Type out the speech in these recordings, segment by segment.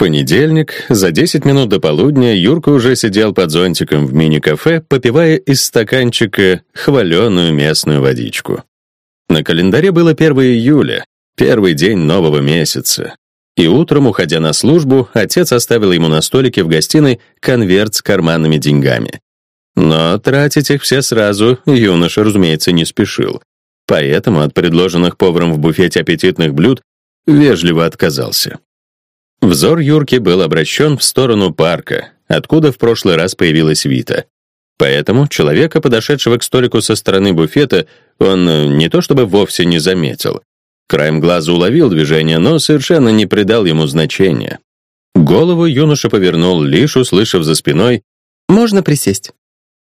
понедельник, за 10 минут до полудня, Юрка уже сидел под зонтиком в мини-кафе, попивая из стаканчика хваленую местную водичку. На календаре было 1 июля, первый день нового месяца. И утром, уходя на службу, отец оставил ему на столике в гостиной конверт с карманными деньгами. Но тратить их все сразу юноша, разумеется, не спешил. Поэтому от предложенных поваром в буфете аппетитных блюд вежливо отказался. Взор Юрки был обращен в сторону парка, откуда в прошлый раз появилась Вита. Поэтому человека, подошедшего к столику со стороны буфета, он э, не то чтобы вовсе не заметил. Краем глаза уловил движение, но совершенно не придал ему значения. Голову юноша повернул, лишь услышав за спиной «Можно присесть?»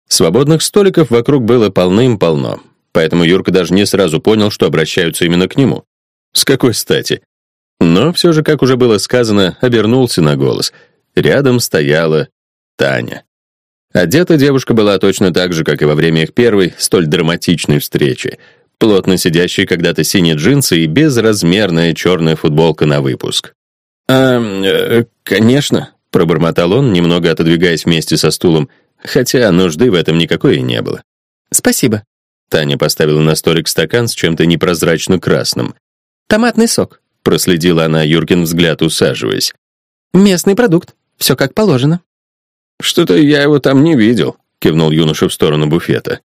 Свободных столиков вокруг было полным-полно, поэтому Юрка даже не сразу понял, что обращаются именно к нему. С какой стати? Но все же, как уже было сказано, обернулся на голос. Рядом стояла Таня. Одета девушка была точно так же, как и во время их первой, столь драматичной встречи. Плотно сидящие когда-то синие джинсы и безразмерная черная футболка на выпуск. «А, э, конечно», — пробормотал он, немного отодвигаясь вместе со стулом, хотя нужды в этом никакой и не было. «Спасибо». Таня поставила на столик стакан с чем-то непрозрачно красным. «Томатный сок», Проследила она Юркин взгляд, усаживаясь. «Местный продукт. Все как положено». «Что-то я его там не видел», — кивнул юноша в сторону буфета.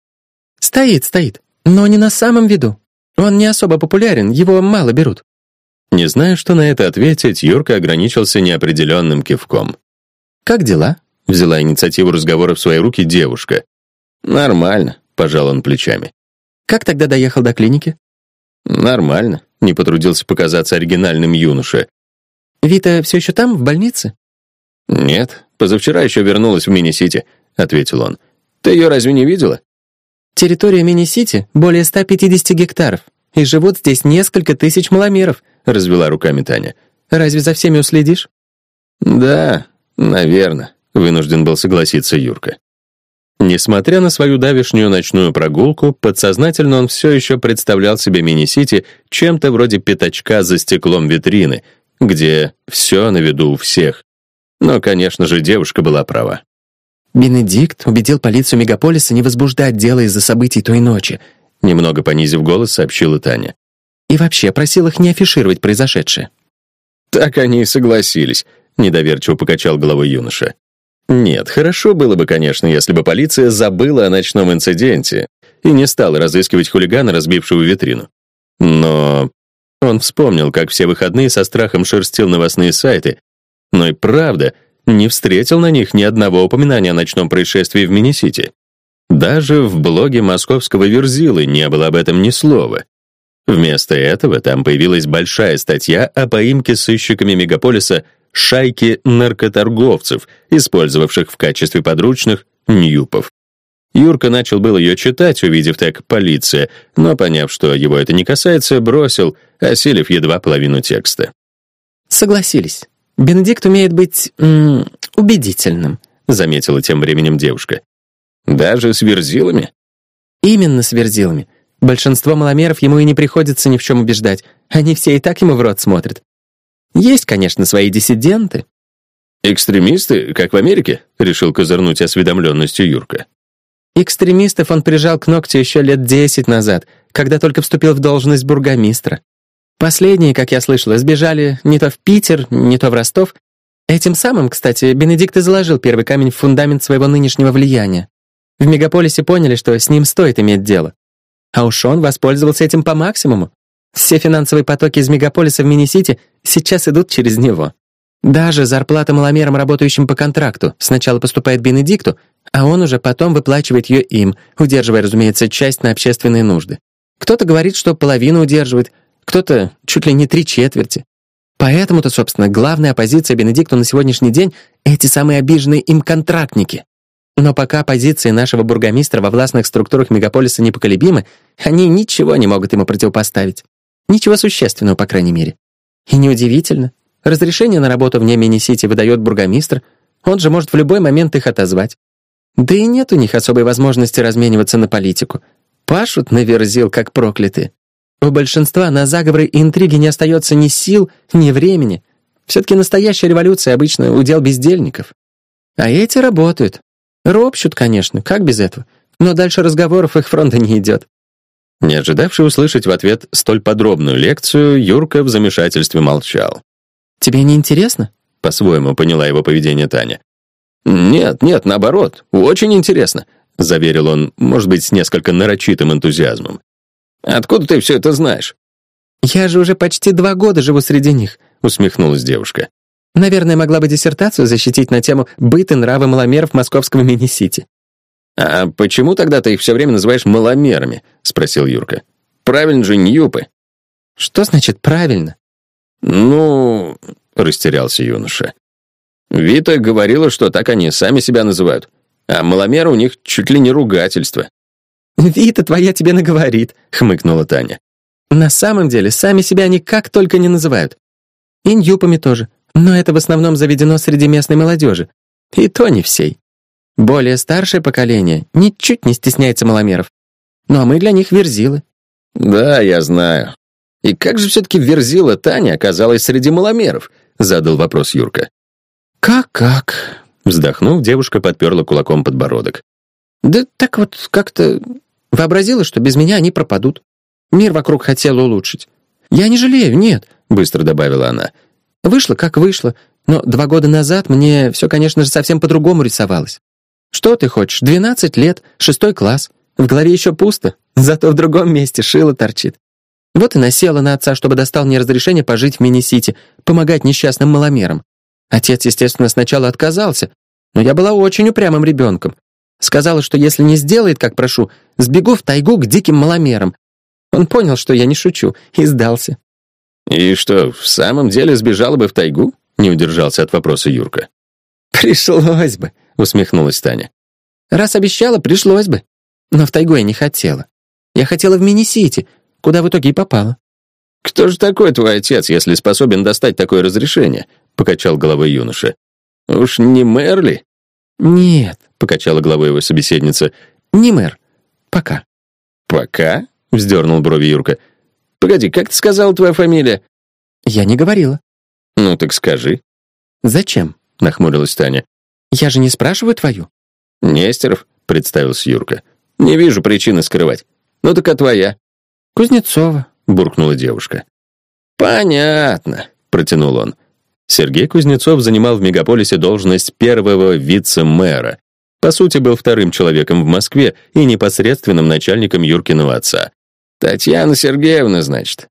«Стоит, стоит. Но не на самом виду. Он не особо популярен, его мало берут». Не зная, что на это ответить, Юрка ограничился неопределенным кивком. «Как дела?» — взяла инициативу разговора в свои руки девушка. «Нормально», — пожал он плечами. «Как тогда доехал до клиники?» «Нормально не потрудился показаться оригинальным юноша. «Вита все еще там, в больнице?» «Нет, позавчера еще вернулась в Мини-Сити», — ответил он. «Ты ее разве не видела?» «Территория Мини-Сити более 150 гектаров, и живут здесь несколько тысяч маломеров», — развела руками Таня. «Разве за всеми уследишь?» «Да, наверное», — вынужден был согласиться Юрка. Несмотря на свою давешнюю ночную прогулку, подсознательно он все еще представлял себе мини-сити чем-то вроде пятачка за стеклом витрины, где все на виду у всех. Но, конечно же, девушка была права. «Бенедикт убедил полицию мегаполиса не возбуждать дело из-за событий той ночи», немного понизив голос, сообщила Таня. «И вообще просил их не афишировать произошедшее». «Так они и согласились», — недоверчиво покачал головой юноша. Нет, хорошо было бы, конечно, если бы полиция забыла о ночном инциденте и не стала разыскивать хулигана, разбившего витрину. Но он вспомнил, как все выходные со страхом шерстил новостные сайты, но и правда не встретил на них ни одного упоминания о ночном происшествии в Мини-Сити. Даже в блоге московского Верзилы не было об этом ни слова. Вместо этого там появилась большая статья о поимке сыщиками мегаполиса шайки наркоторговцев, использовавших в качестве подручных ньюпов. Юрка начал было ее читать, увидев так «полиция», но, поняв, что его это не касается, бросил, осилив едва половину текста. «Согласились. Бенедикт умеет быть... М -м, убедительным», — заметила тем временем девушка. «Даже с верзилами?» «Именно с верзилами. Большинство маломеров ему и не приходится ни в чем убеждать. Они все и так ему в рот смотрят. Есть, конечно, свои диссиденты. «Экстремисты, как в Америке?» — решил козырнуть осведомленностью Юрка. Экстремистов он прижал к ногтю еще лет десять назад, когда только вступил в должность бургомистра. Последние, как я слышала, сбежали не то в Питер, не то в Ростов. Этим самым, кстати, Бенедикт и заложил первый камень в фундамент своего нынешнего влияния. В мегаполисе поняли, что с ним стоит иметь дело. А уж он воспользовался этим по максимуму. Все финансовые потоки из мегаполиса в мини-сити сейчас идут через него. Даже зарплата маломерам, работающим по контракту, сначала поступает Бенедикту, а он уже потом выплачивает ее им, удерживая, разумеется, часть на общественные нужды. Кто-то говорит, что половину удерживает, кто-то чуть ли не три четверти. Поэтому-то, собственно, главная оппозиция Бенедикту на сегодняшний день — эти самые обиженные им контрактники. Но пока позиции нашего бургомистра во властных структурах мегаполиса непоколебимы, они ничего не могут ему противопоставить. Ничего существенного, по крайней мере. И неудивительно. Разрешение на работу вне мини-сити выдает бургомистр, он же может в любой момент их отозвать. Да и нет у них особой возможности размениваться на политику. Пашут на верзил, как проклятые. У большинства на заговоры и интриги не остается ни сил, ни времени. Все-таки настоящая революция обычно удел бездельников. А эти работают. Ропщут, конечно, как без этого. Но дальше разговоров их фронта не идет. Не ожидавший услышать в ответ столь подробную лекцию, Юрка в замешательстве молчал. «Тебе не интересно?» — по-своему поняла его поведение Таня. «Нет, нет, наоборот, очень интересно», — заверил он, может быть, с несколько нарочитым энтузиазмом. «Откуда ты все это знаешь?» «Я же уже почти два года живу среди них», — усмехнулась девушка. «Наверное, могла бы диссертацию защитить на тему «Быт и нравы маломеров московского мини-сити». «А почему тогда ты их все время называешь маломерами?» — спросил Юрка. «Правильно же Ньюпы». «Что значит «правильно»?» «Ну...» — растерялся юноша. «Вита говорила, что так они сами себя называют, а маломеры у них чуть ли не ругательство». «Вита твоя тебе наговорит», — хмыкнула Таня. «На самом деле, сами себя они как только не называют. И ньюпами тоже, но это в основном заведено среди местной молодежи. И то не всей. Более старшее поколение ничуть не стесняется маломеров. Ну а мы для них верзилы. Да, я знаю. И как же все-таки верзила Таня оказалась среди маломеров? Задал вопрос Юрка. Как-как? Вздохнув, девушка подперла кулаком подбородок. Да так вот как-то вообразила, что без меня они пропадут. Мир вокруг хотела улучшить. Я не жалею, нет, быстро добавила она. Вышло, как вышло, но два года назад мне все, конечно же, совсем по-другому рисовалось. Что ты хочешь? Двенадцать лет, шестой класс. В голове еще пусто, зато в другом месте шило торчит. Вот и насела на отца, чтобы достал мне разрешение пожить в мини-сити, помогать несчастным маломерам. Отец, естественно, сначала отказался, но я была очень упрямым ребенком. Сказала, что если не сделает, как прошу, сбегу в тайгу к диким маломерам. Он понял, что я не шучу, и сдался. «И что, в самом деле сбежала бы в тайгу?» — не удержался от вопроса Юрка. «Пришлось бы», усмехнулась Таня. «Раз обещала, пришлось бы. Но в тайгу я не хотела. Я хотела в мини-сити, куда в итоге и попала». «Кто же такой твой отец, если способен достать такое разрешение?» — покачал головой юноша. «Уж не мэр ли?» «Нет», — покачала головой его собеседница. «Не мэр. Пока». «Пока?» — вздернул брови Юрка. «Погоди, как ты сказала твоя фамилия?» «Я не говорила». «Ну так скажи». «Зачем?» — нахмурилась Таня. «Я же не спрашиваю твою». «Нестеров», — представился Юрка. «Не вижу причины скрывать. Ну так а твоя?» «Кузнецова», — буркнула девушка. «Понятно», — протянул он. Сергей Кузнецов занимал в мегаполисе должность первого вице-мэра. По сути, был вторым человеком в Москве и непосредственным начальником Юркиного отца. «Татьяна Сергеевна, значит?»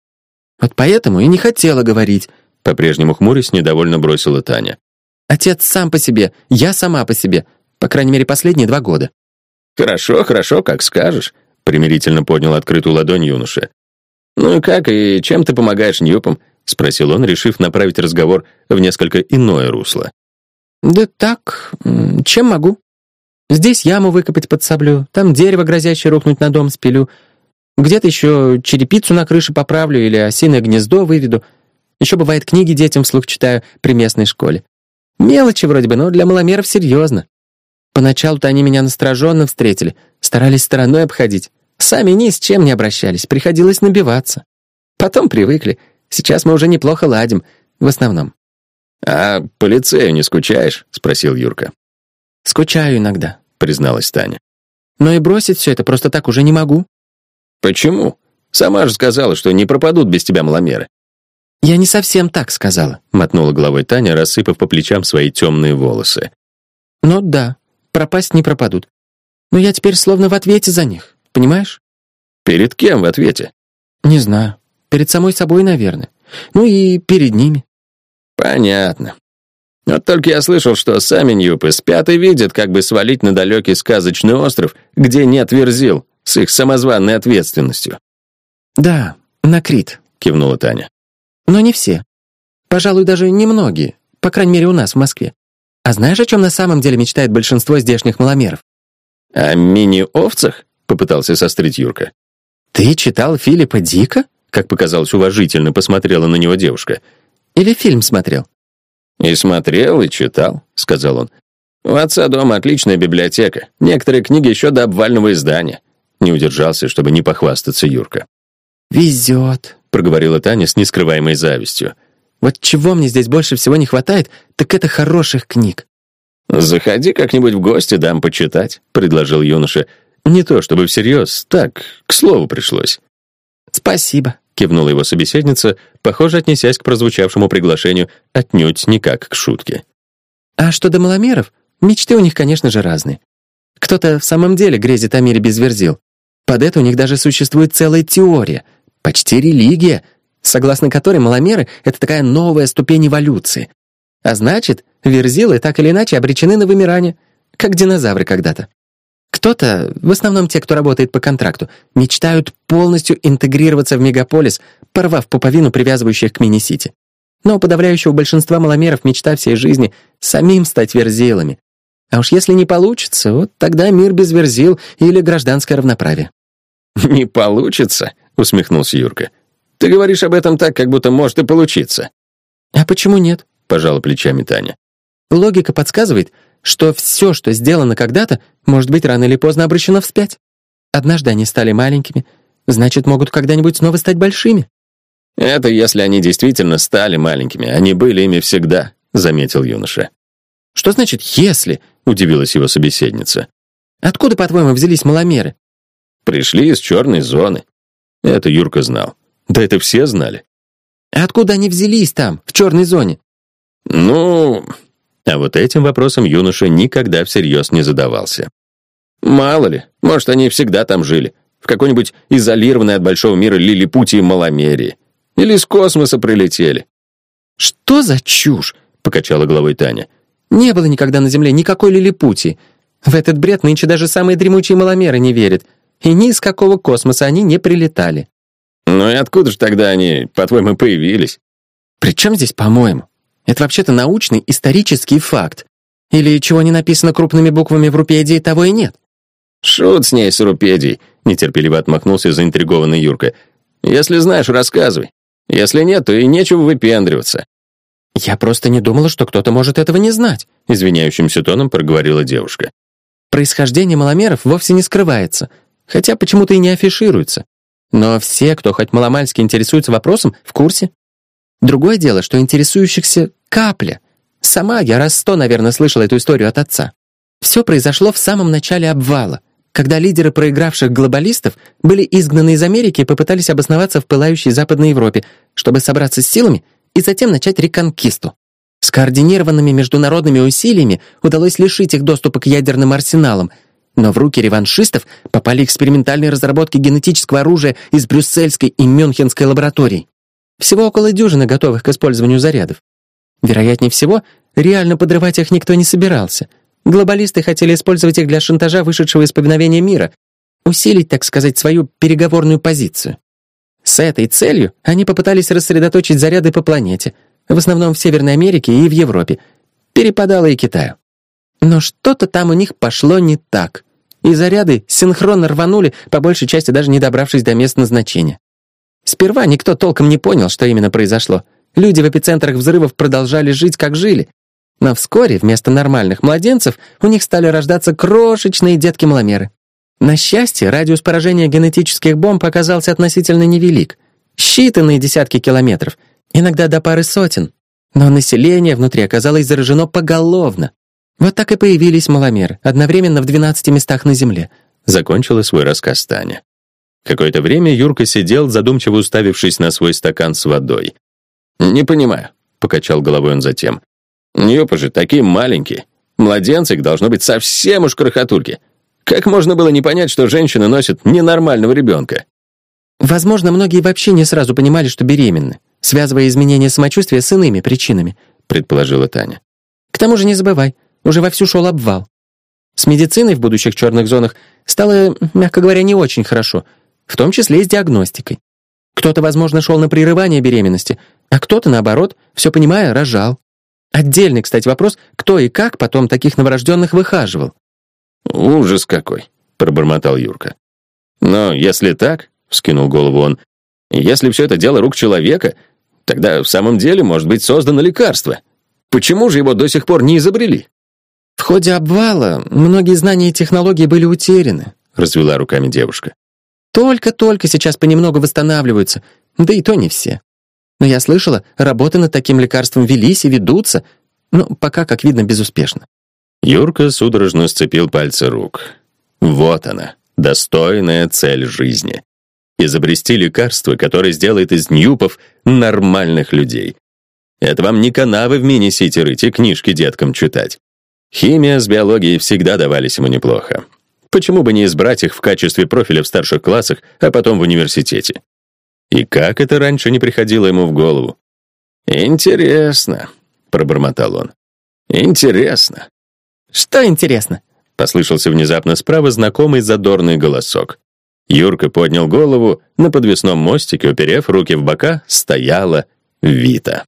«Вот поэтому и не хотела говорить», — по-прежнему хмурясь недовольно бросила Таня. Отец сам по себе, я сама по себе. По крайней мере, последние два года». «Хорошо, хорошо, как скажешь», — примирительно поднял открытую ладонь юноша. «Ну и как, и чем ты помогаешь Ньюпам?» — спросил он, решив направить разговор в несколько иное русло. «Да так, чем могу? Здесь яму выкопать под саблю, там дерево, грозящее рухнуть на дом, спилю. Где-то еще черепицу на крыше поправлю или осиное гнездо выведу. Еще бывает книги детям вслух читаю при местной школе. Мелочи вроде бы, но для маломеров серьезно. Поначалу-то они меня настороженно встретили, старались стороной обходить. Сами ни с чем не обращались, приходилось набиваться. Потом привыкли. Сейчас мы уже неплохо ладим, в основном. «А по лицею не скучаешь?» — спросил Юрка. «Скучаю иногда», — призналась Таня. «Но и бросить все это просто так уже не могу». «Почему? Сама же сказала, что не пропадут без тебя маломеры». «Я не совсем так сказала», — мотнула головой Таня, рассыпав по плечам свои темные волосы. «Ну да, пропасть не пропадут. Но я теперь словно в ответе за них, понимаешь?» «Перед кем в ответе?» «Не знаю. Перед самой собой, наверное. Ну и перед ними». «Понятно. Вот только я слышал, что сами Ньюпы спят и видят, как бы свалить на далекий сказочный остров, где нет верзил, с их самозванной ответственностью». «Да, на Крит», — кивнула Таня. Но не все. Пожалуй, даже немногие, по крайней мере, у нас в Москве. А знаешь, о чем на самом деле мечтает большинство здешних маломеров? «О мини-овцах?» — попытался сострить Юрка. «Ты читал Филиппа Дика?» — как показалось уважительно посмотрела на него девушка. «Или фильм смотрел?» «И смотрел, и читал», — сказал он. «У отца дома отличная библиотека. Некоторые книги еще до обвального издания». Не удержался, чтобы не похвастаться Юрка. «Везет», — проговорила Таня с нескрываемой завистью. Вот чего мне здесь больше всего не хватает, так это хороших книг». «Заходи как-нибудь в гости, дам почитать», — предложил юноша. «Не то чтобы всерьез, так, к слову пришлось». «Спасибо», — кивнула его собеседница, похоже, отнесясь к прозвучавшему приглашению отнюдь не как к шутке. «А что до маломеров, мечты у них, конечно же, разные. Кто-то в самом деле грезит о мире без верзил. Под это у них даже существует целая теория, почти религия, согласно которой маломеры — это такая новая ступень эволюции. А значит, верзилы так или иначе обречены на вымирание, как динозавры когда-то. Кто-то, в основном те, кто работает по контракту, мечтают полностью интегрироваться в мегаполис, порвав пуповину, привязывающих к мини-сити. Но у подавляющего большинства маломеров мечта всей жизни — самим стать верзилами. А уж если не получится, вот тогда мир без верзил или гражданское равноправие. «Не получится?» — усмехнулся Юрка. «Ты говоришь об этом так, как будто может и получиться». «А почему нет?» — пожала плечами Таня. «Логика подсказывает, что все, что сделано когда-то, может быть рано или поздно обращено вспять. Однажды они стали маленькими, значит, могут когда-нибудь снова стать большими». «Это если они действительно стали маленькими, они были ими всегда», — заметил юноша. «Что значит «если»?» — удивилась его собеседница. «Откуда, по-твоему, взялись маломеры?» Пришли из черной зоны. Это Юрка знал. Да это все знали. А откуда они взялись там, в черной зоне? Ну... А вот этим вопросом юноша никогда всерьез не задавался. Мало ли, может, они всегда там жили. В какой-нибудь изолированной от большого мира лилипутии маломерии. Или из космоса прилетели. «Что за чушь?» — покачала головой Таня. «Не было никогда на Земле никакой лилипутии. В этот бред нынче даже самые дремучие маломеры не верят и ни из какого космоса они не прилетали. Ну и откуда же тогда они, по-твоему, появились? При чем здесь «по-моему»? Это вообще-то научный исторический факт. Или чего не написано крупными буквами в Рупедии, того и нет. Шут с ней, с Рупедией, нетерпеливо отмахнулся заинтригованный Юрка. Если знаешь, рассказывай. Если нет, то и нечего выпендриваться. Я просто не думала, что кто-то может этого не знать, извиняющимся тоном проговорила девушка. Происхождение маломеров вовсе не скрывается хотя почему-то и не афишируется. Но все, кто хоть маломальски интересуется вопросом, в курсе. Другое дело, что интересующихся капля. Сама я раз сто, наверное, слышала эту историю от отца. Все произошло в самом начале обвала, когда лидеры проигравших глобалистов были изгнаны из Америки и попытались обосноваться в пылающей Западной Европе, чтобы собраться с силами и затем начать реконкисту. Скоординированными международными усилиями удалось лишить их доступа к ядерным арсеналам — но в руки реваншистов попали экспериментальные разработки генетического оружия из брюссельской и мюнхенской лабораторий. Всего около дюжины готовых к использованию зарядов. Вероятнее всего, реально подрывать их никто не собирался. Глобалисты хотели использовать их для шантажа вышедшего из повиновения мира, усилить, так сказать, свою переговорную позицию. С этой целью они попытались рассредоточить заряды по планете, в основном в Северной Америке и в Европе. Перепадало и Китаю. Но что-то там у них пошло не так. И заряды синхронно рванули, по большей части даже не добравшись до мест назначения. Сперва никто толком не понял, что именно произошло. Люди в эпицентрах взрывов продолжали жить, как жили. Но вскоре вместо нормальных младенцев у них стали рождаться крошечные детки-маломеры. На счастье, радиус поражения генетических бомб оказался относительно невелик. Считанные десятки километров, иногда до пары сотен. Но население внутри оказалось заражено поголовно. Вот так и появились маломеры, одновременно в 12 местах на Земле. Закончила свой рассказ Таня. Какое-то время Юрка сидел, задумчиво уставившись на свой стакан с водой. «Не понимаю», — покачал головой он затем. «Нёпа же такие маленькие. Младенцик должно быть совсем уж крохотульки. Как можно было не понять, что женщина носит ненормального ребенка?» «Возможно, многие вообще не сразу понимали, что беременны, связывая изменения самочувствия с иными причинами», — предположила Таня. «К тому же не забывай, уже вовсю шел обвал. С медициной в будущих черных зонах стало, мягко говоря, не очень хорошо, в том числе и с диагностикой. Кто-то, возможно, шел на прерывание беременности, а кто-то, наоборот, все понимая, рожал. Отдельный, кстати, вопрос, кто и как потом таких новорожденных выхаживал. «Ужас какой!» — пробормотал Юрка. «Но если так, — вскинул голову он, — если все это дело рук человека, тогда в самом деле может быть создано лекарство. Почему же его до сих пор не изобрели?» Ходе обвала многие знания и технологии были утеряны, развела руками девушка. Только-только сейчас понемногу восстанавливаются, да и то не все. Но я слышала, работы над таким лекарством велись и ведутся, но пока, как видно, безуспешно. Юрка судорожно сцепил пальцы рук. Вот она, достойная цель жизни. Изобрести лекарство, которое сделает из ньюпов нормальных людей. Это вам не канавы в мини-сити рыть и книжки деткам читать. Химия с биологией всегда давались ему неплохо. Почему бы не избрать их в качестве профиля в старших классах, а потом в университете? И как это раньше не приходило ему в голову? «Интересно», — пробормотал он. «Интересно». «Что интересно?» — послышался внезапно справа знакомый задорный голосок. Юрка поднял голову, на подвесном мостике, уперев руки в бока, стояла Вита.